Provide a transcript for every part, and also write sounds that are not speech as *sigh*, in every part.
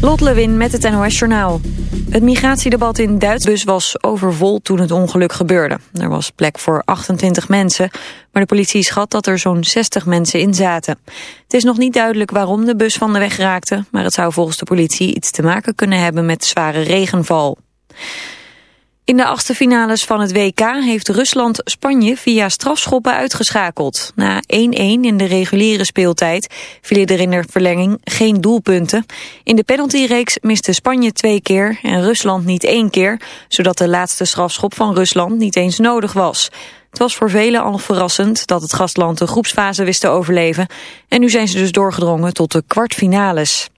Lot Lewin met het NOS Journaal. Het migratiedebat in Duitsbus was overvol toen het ongeluk gebeurde. Er was plek voor 28 mensen, maar de politie schat dat er zo'n 60 mensen in zaten. Het is nog niet duidelijk waarom de bus van de weg raakte... maar het zou volgens de politie iets te maken kunnen hebben met zware regenval. In de achtste finales van het WK heeft Rusland Spanje via strafschoppen uitgeschakeld. Na 1-1 in de reguliere speeltijd vielen er in de verlenging geen doelpunten. In de penaltyreeks miste Spanje twee keer en Rusland niet één keer, zodat de laatste strafschop van Rusland niet eens nodig was. Het was voor velen al verrassend dat het gastland de groepsfase wist te overleven en nu zijn ze dus doorgedrongen tot de kwartfinales.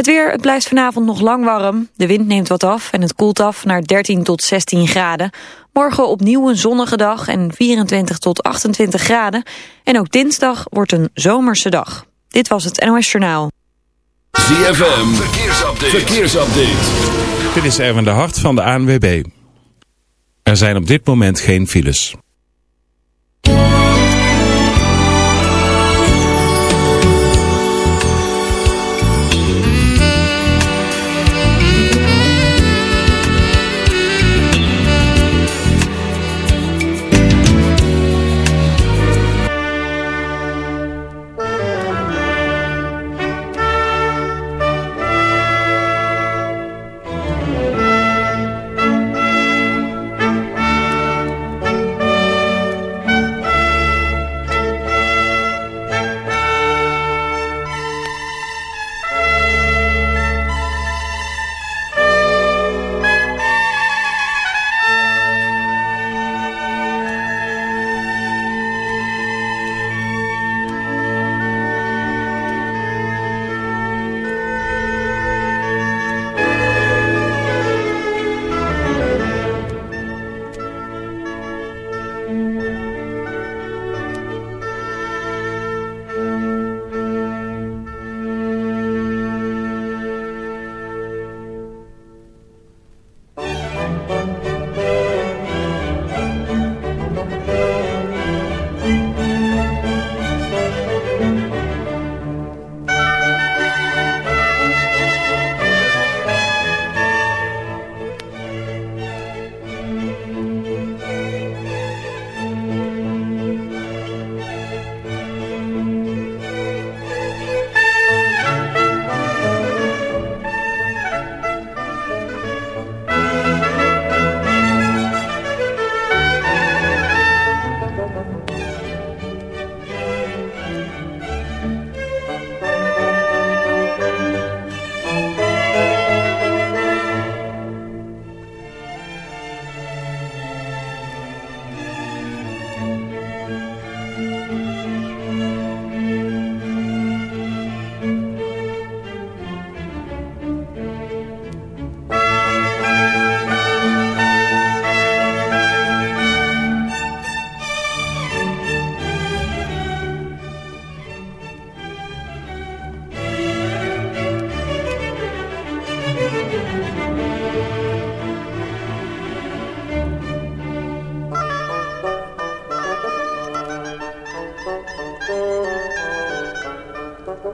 Het weer, het blijft vanavond nog lang warm. De wind neemt wat af en het koelt af naar 13 tot 16 graden. Morgen opnieuw een zonnige dag en 24 tot 28 graden. En ook dinsdag wordt een zomerse dag. Dit was het NOS Journaal. ZFM, verkeersupdate. verkeersupdate. Dit is Erwin de Hart van de ANWB. Er zijn op dit moment geen files.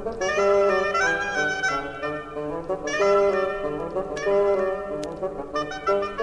Thank you.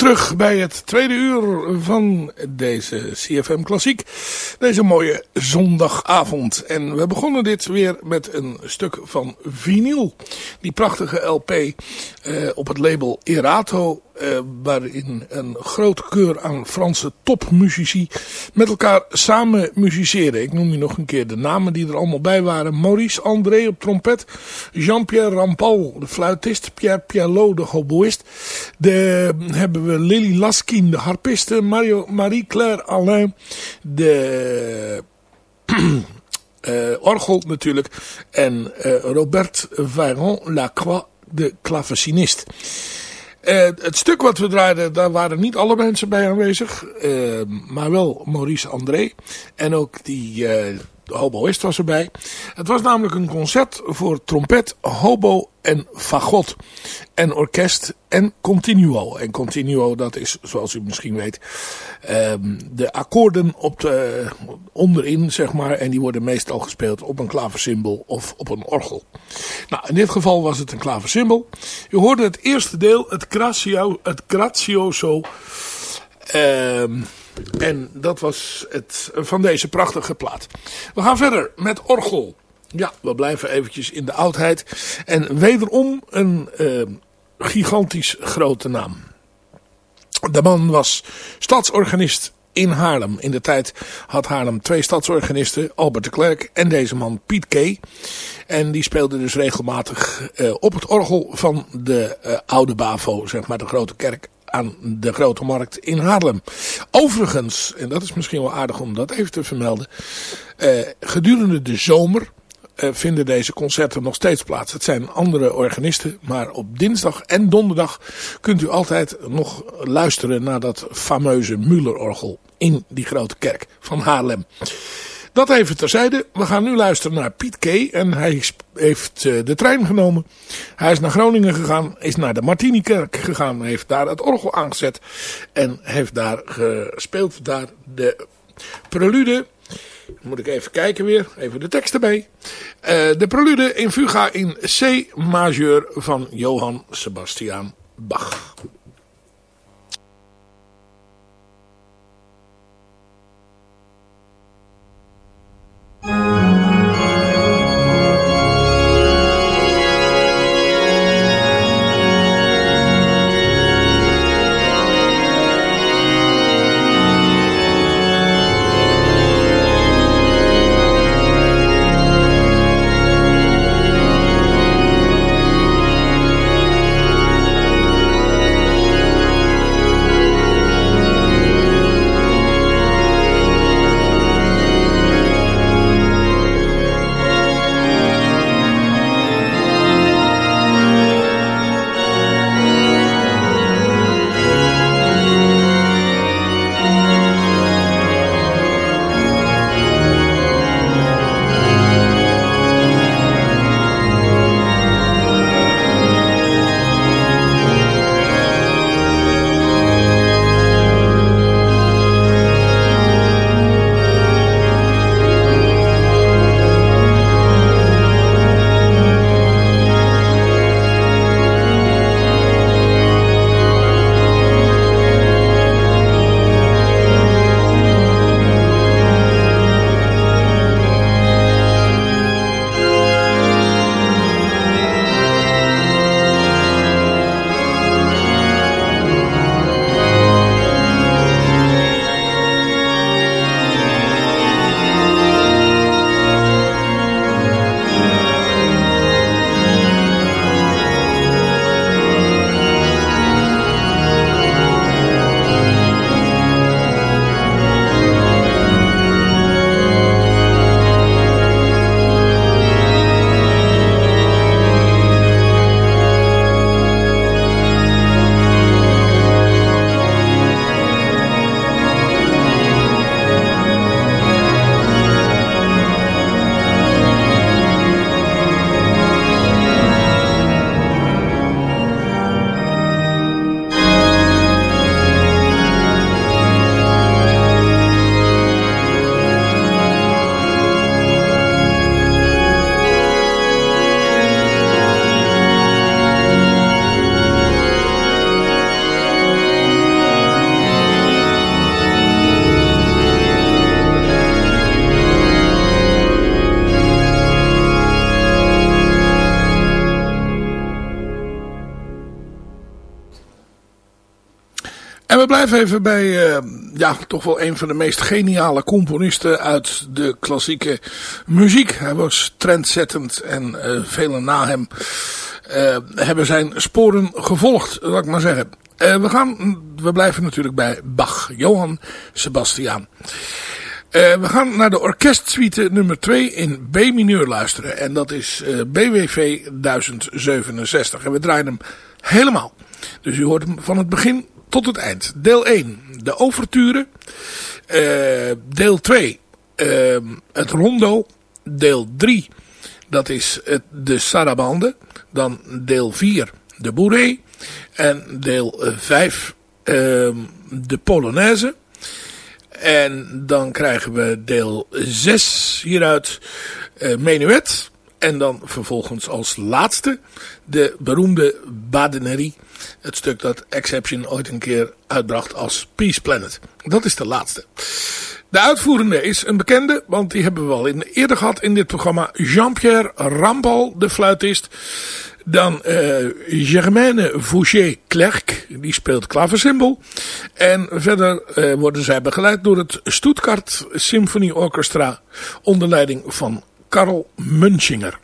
Terug bij het tweede uur van deze CFM Klassiek. Deze mooie zondagavond. En we begonnen dit weer met een stuk van vinyl. Die prachtige LP eh, op het label Erato uh, waarin een groot keur aan Franse topmuzici met elkaar samen musiceren. Ik noem je nog een keer de namen die er allemaal bij waren. Maurice André op trompet, Jean-Pierre Rampal, de fluitist, Pierre Pialot, de hoboïst. De, hebben we Lily Laskin, de harpiste, Mario, Marie-Claire Alain, de... Uh, *clears throat* orgel natuurlijk. En uh, Robert Varon Lacroix, de klavecinist. Uh, het stuk wat we draaiden, daar waren niet alle mensen bij aanwezig. Uh, maar wel Maurice André. En ook die uh, hoboïst was erbij. Het was namelijk een concert voor trompet, hobo en fagot. En orkest en continuo. En continuo, dat is, zoals u misschien weet, um, de akkoorden op de, onderin, zeg maar. En die worden meestal gespeeld op een klaversymbol of op een orgel. Nou, in dit geval was het een klaversymbol. U hoorde het eerste deel, het, grazio, het. Um, en dat was het van deze prachtige plaat. We gaan verder met orgel. Ja, we blijven eventjes in de oudheid. En wederom een uh, gigantisch grote naam. De man was stadsorganist in Haarlem. In de tijd had Haarlem twee stadsorganisten, Albert de Klerk en deze man Piet Kay. En die speelde dus regelmatig uh, op het orgel van de oude Bavo, zeg maar de grote kerk aan de Grote Markt in Haarlem. Overigens, en dat is misschien wel aardig om dat even te vermelden, uh, gedurende de zomer uh, vinden deze concerten nog steeds plaats. Het zijn andere organisten, maar op dinsdag en donderdag kunt u altijd nog luisteren naar dat fameuze Müller-orgel in die grote kerk van Haarlem. Dat even terzijde. We gaan nu luisteren naar Piet Kay. En hij heeft uh, de trein genomen. Hij is naar Groningen gegaan. Is naar de Martinikerk gegaan. Heeft daar het orgel aangezet. En heeft daar gespeeld. Daar de prelude. Moet ik even kijken weer. Even de tekst erbij. Uh, de prelude in Fuga in C majeur van Johann Sebastian Bach. Even bij, uh, ja, toch wel een van de meest geniale componisten uit de klassieke muziek. Hij was trendzettend en uh, velen na hem uh, hebben zijn sporen gevolgd, zal ik maar zeggen. we, gaan, we blijven natuurlijk bij Bach, Johann Sebastian. we gaan naar de orkestsuite nummer 2 in B-mineur luisteren. En dat is BWV 1067. En we draaien hem helemaal. Dus u hoort hem van het begin tot het eind. Deel 1, de overture. Uh, deel 2, uh, het rondo. Deel 3, dat is het, de sarabande. Dan deel 4, de bourrée. En deel 5, uh, de polonaise. En dan krijgen we deel 6 hieruit, uh, menuet. En dan vervolgens als laatste de beroemde badenerie. Het stuk dat Exception ooit een keer uitbracht als Peace Planet. Dat is de laatste. De uitvoerende is een bekende, want die hebben we al eerder gehad in dit programma. Jean-Pierre Rampal, de fluitist. Dan uh, Germaine Fouché-Klerk, die speelt klaversymbol. En verder uh, worden zij begeleid door het Stuttgart Symphony Orchestra onder leiding van Karl Munchinger.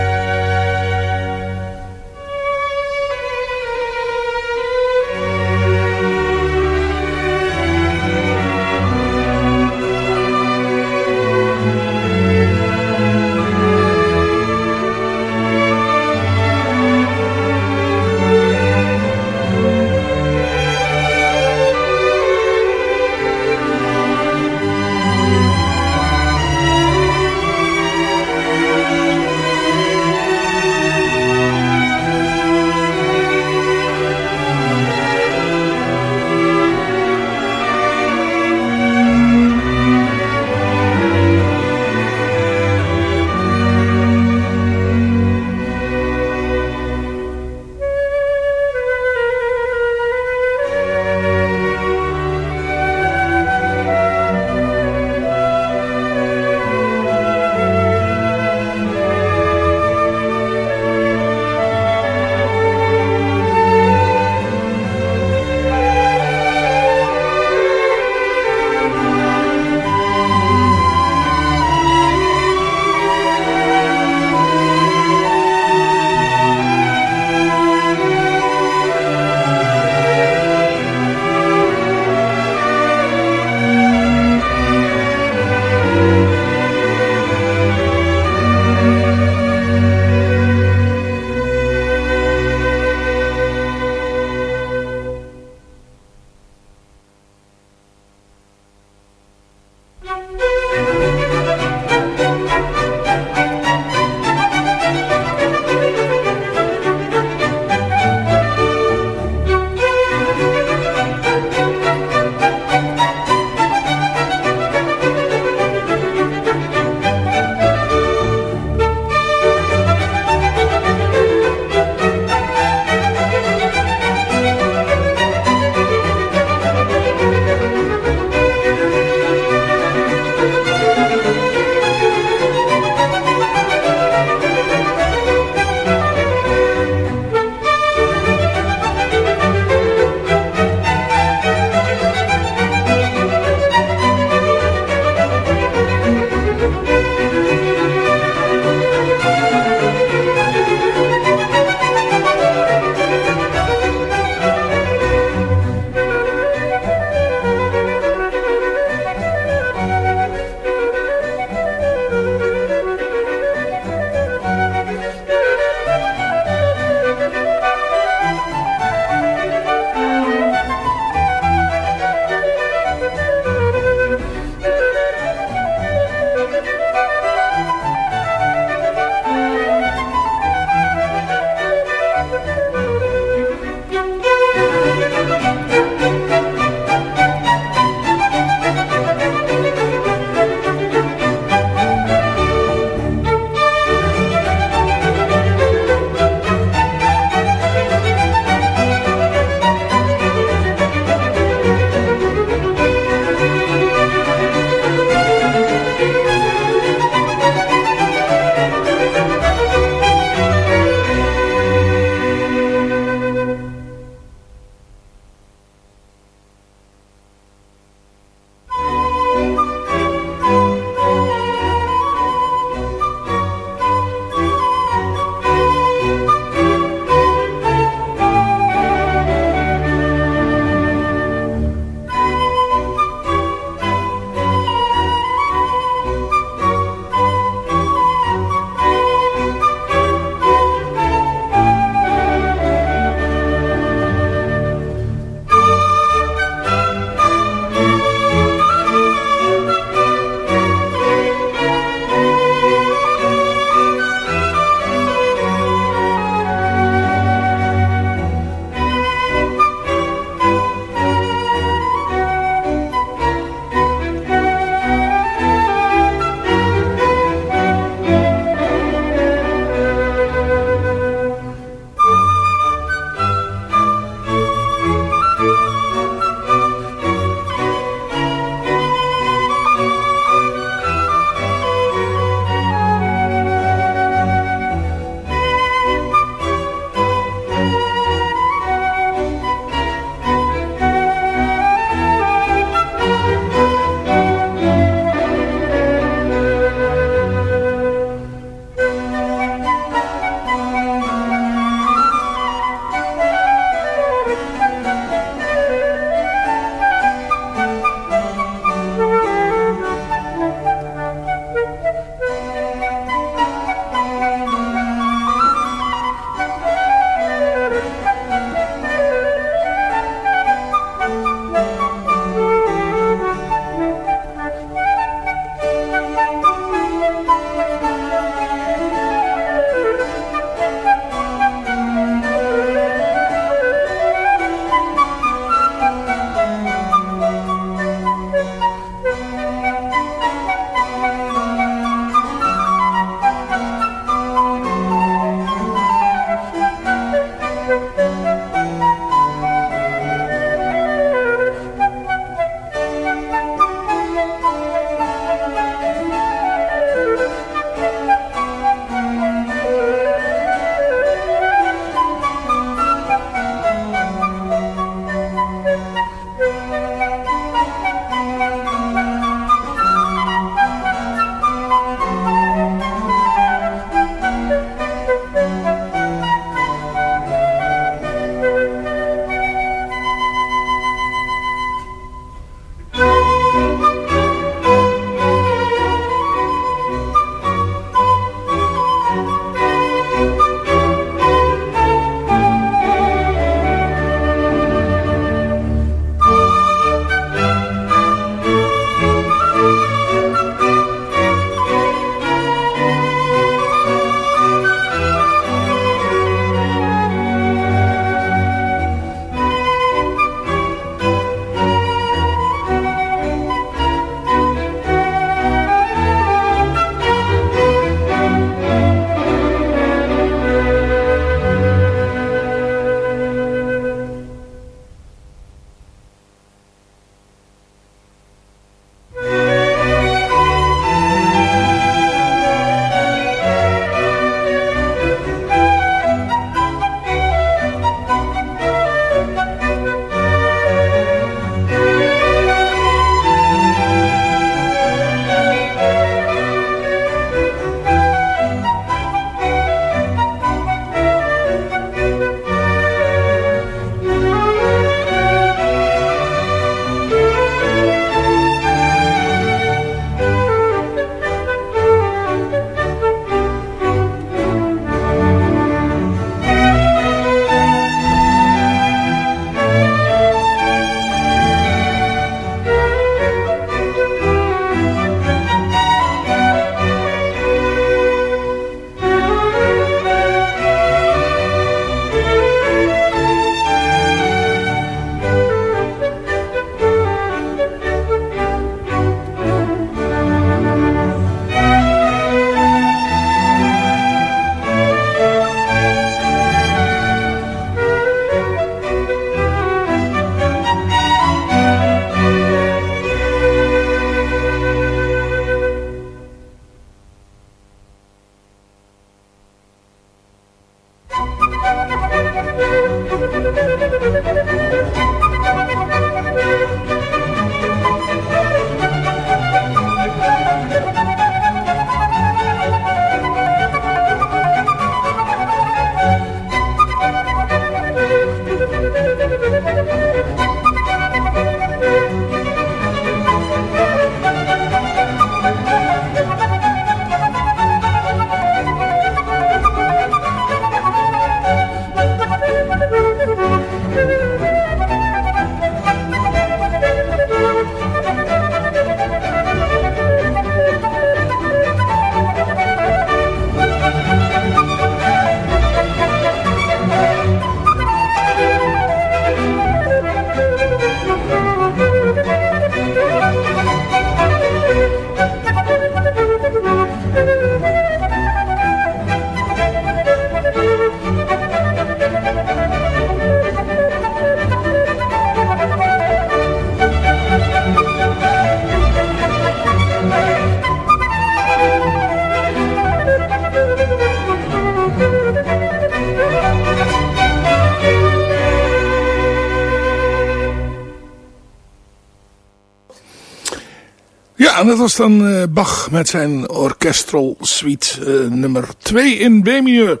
Dat was dan uh, Bach met zijn orchestral suite uh, nummer 2 in B-mineur.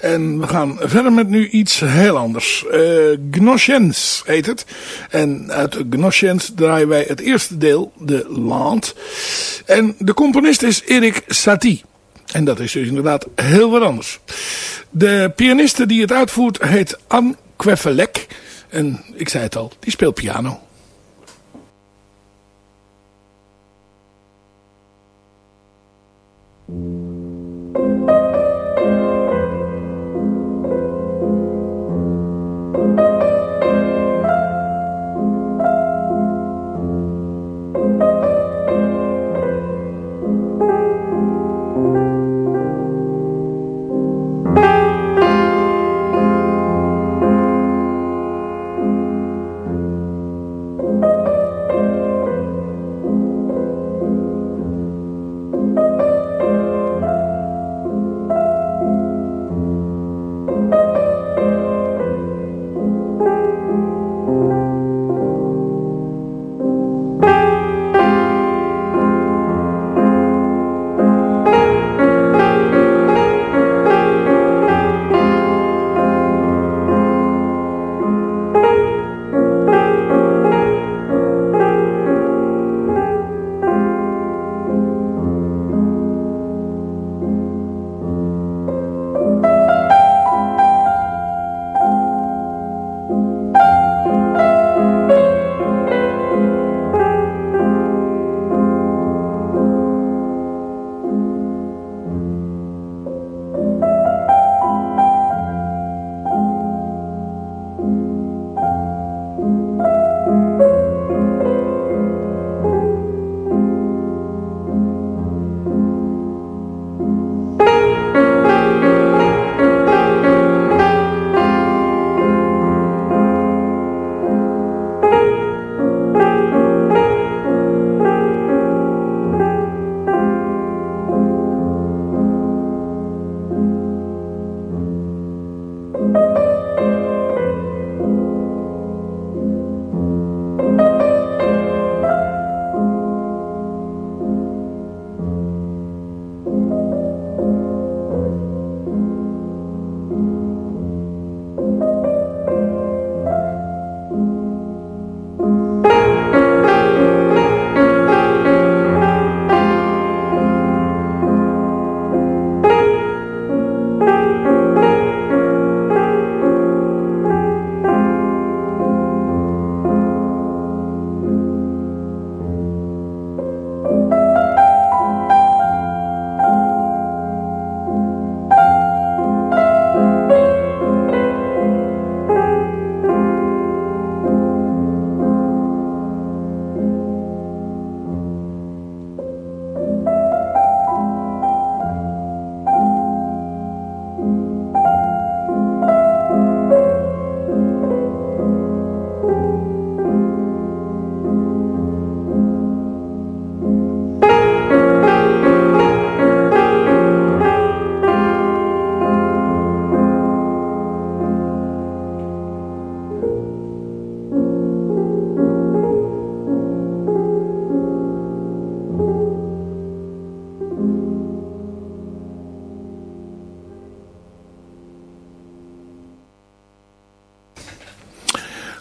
En we gaan verder met nu iets heel anders. Uh, heet het. En uit Gnossiens draaien wij het eerste deel, de Land. En de componist is Erik Satie. En dat is dus inderdaad heel wat anders. De pianiste die het uitvoert heet Anne Kwefelek. En ik zei het al, die speelt piano. Mm-hmm.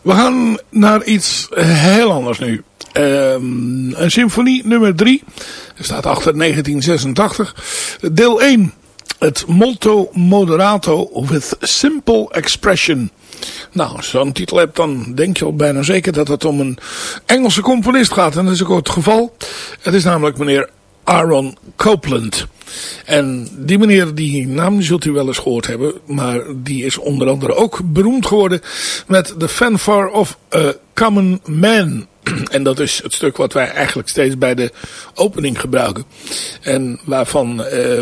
We gaan naar iets heel anders nu. Um, een symfonie nummer 3. Er staat achter 1986. Deel 1. Het molto moderato with simple expression. Nou, als je zo'n titel hebt, dan denk je al bijna zeker dat het om een Engelse componist gaat. En dat is ook het geval. Het is namelijk meneer Aaron Copeland. En die meneer, die naam zult u wel eens gehoord hebben. Maar die is onder andere ook beroemd geworden met The Fanfare of Common Man. *clears throat* En dat is het stuk wat wij eigenlijk steeds bij de opening gebruiken. En waarvan uh,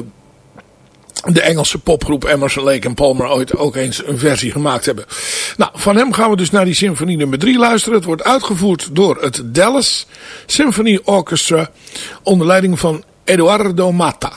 de Engelse popgroep Emerson, Lake en Palmer ooit ook eens een versie gemaakt hebben. Nou, van hem gaan we dus naar die symfonie nummer 3 luisteren. Het wordt uitgevoerd door het Dallas Symphony Orchestra onder leiding van Eduardo Mata.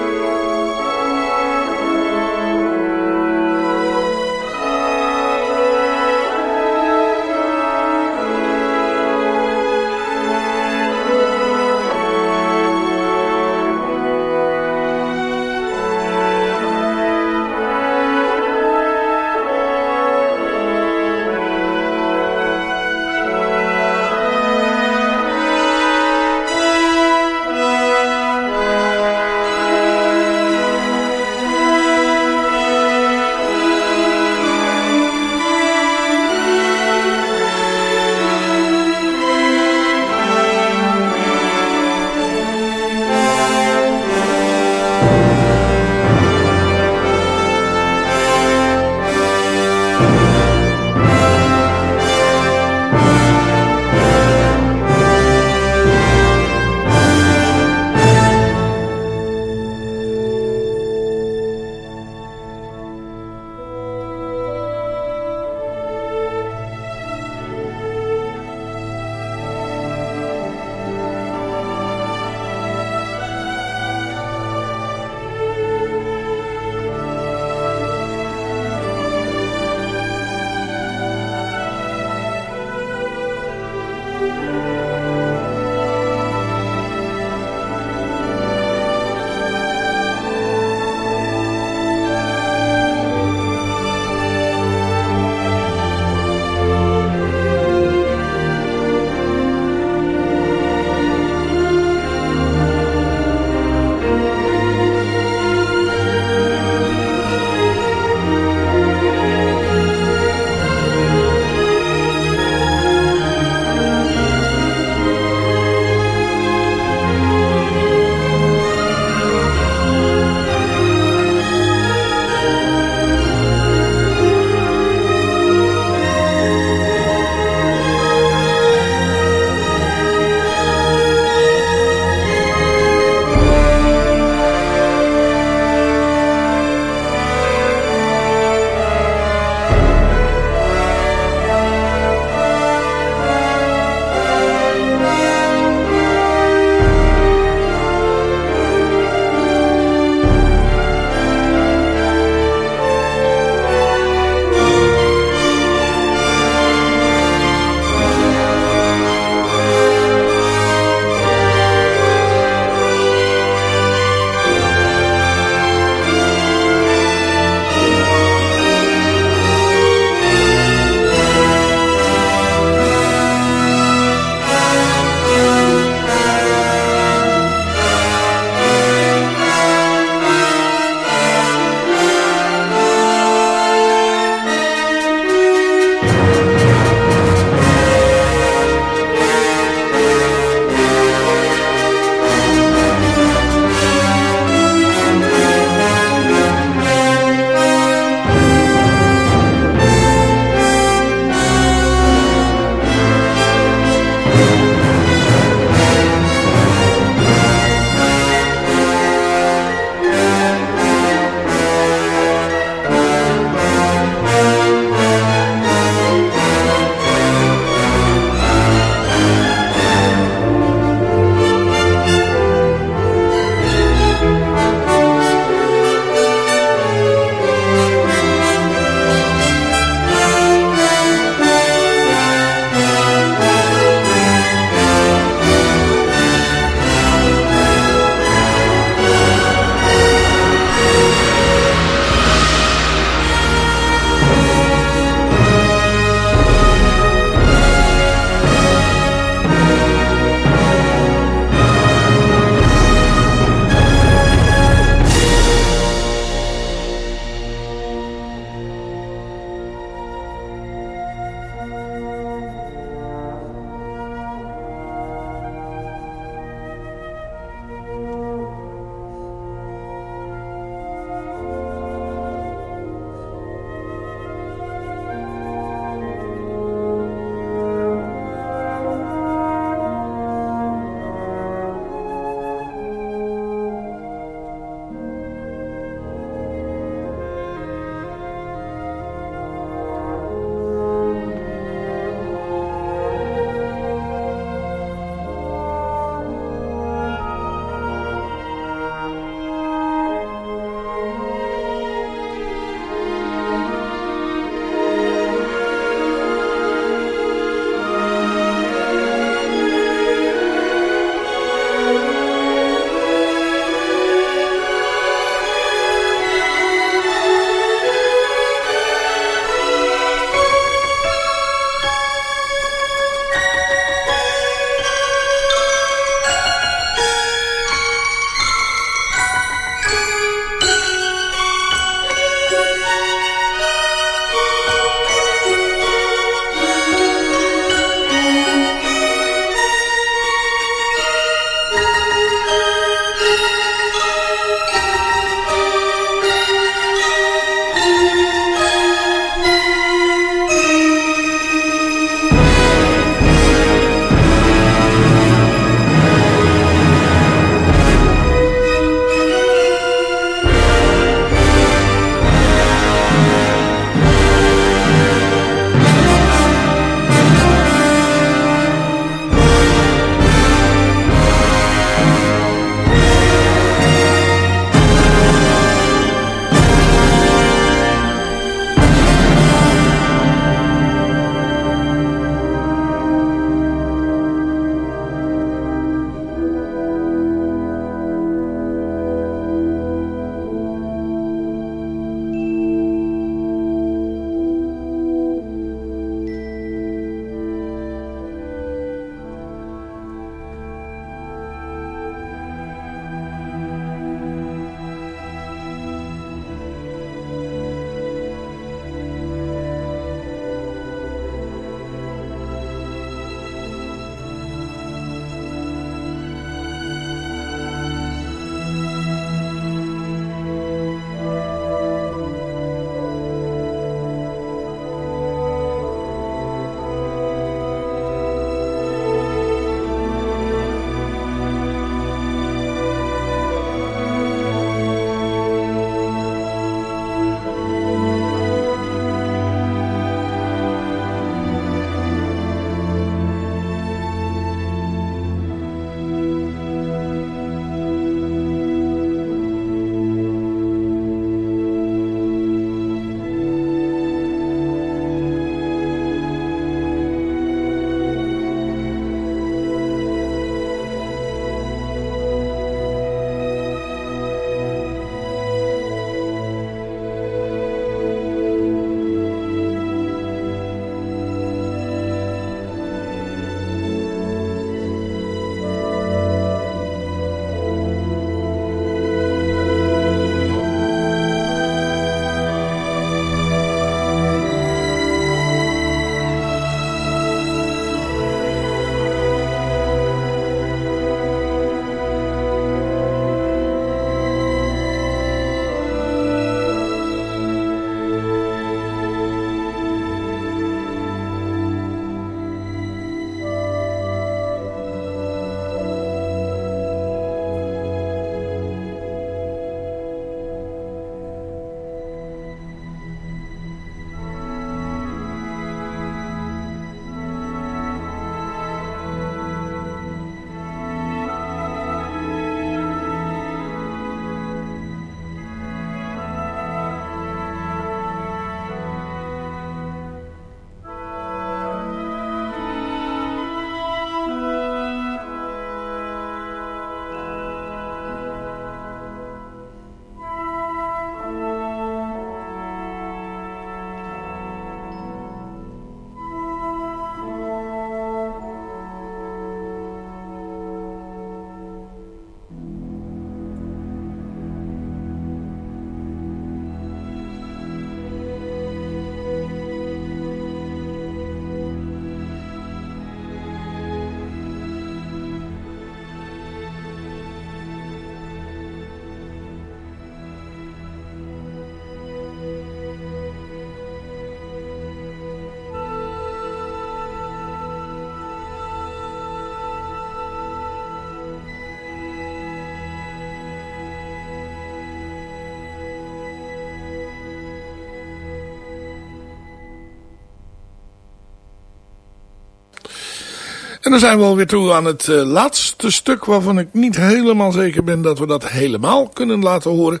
En dan zijn we alweer toe aan het uh, laatste stuk waarvan ik niet helemaal zeker ben dat we dat helemaal kunnen laten horen.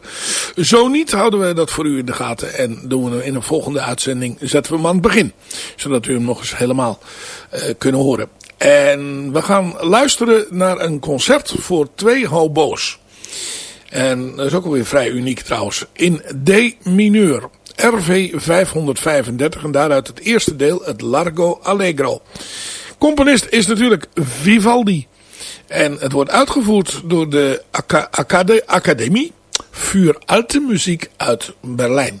Zo niet houden we dat voor u in de gaten en doen we in een volgende uitzending zetten we hem aan het begin. Zodat u hem nog eens helemaal uh, kunnen horen. En we gaan luisteren naar een concert voor twee hobo's. En dat is ook alweer vrij uniek trouwens. In D mineur. RV 535 en daaruit het eerste deel, het Largo Allegro. Componist is natuurlijk Vivaldi. En het wordt uitgevoerd door de Academie voor Alte Muziek uit Berlijn.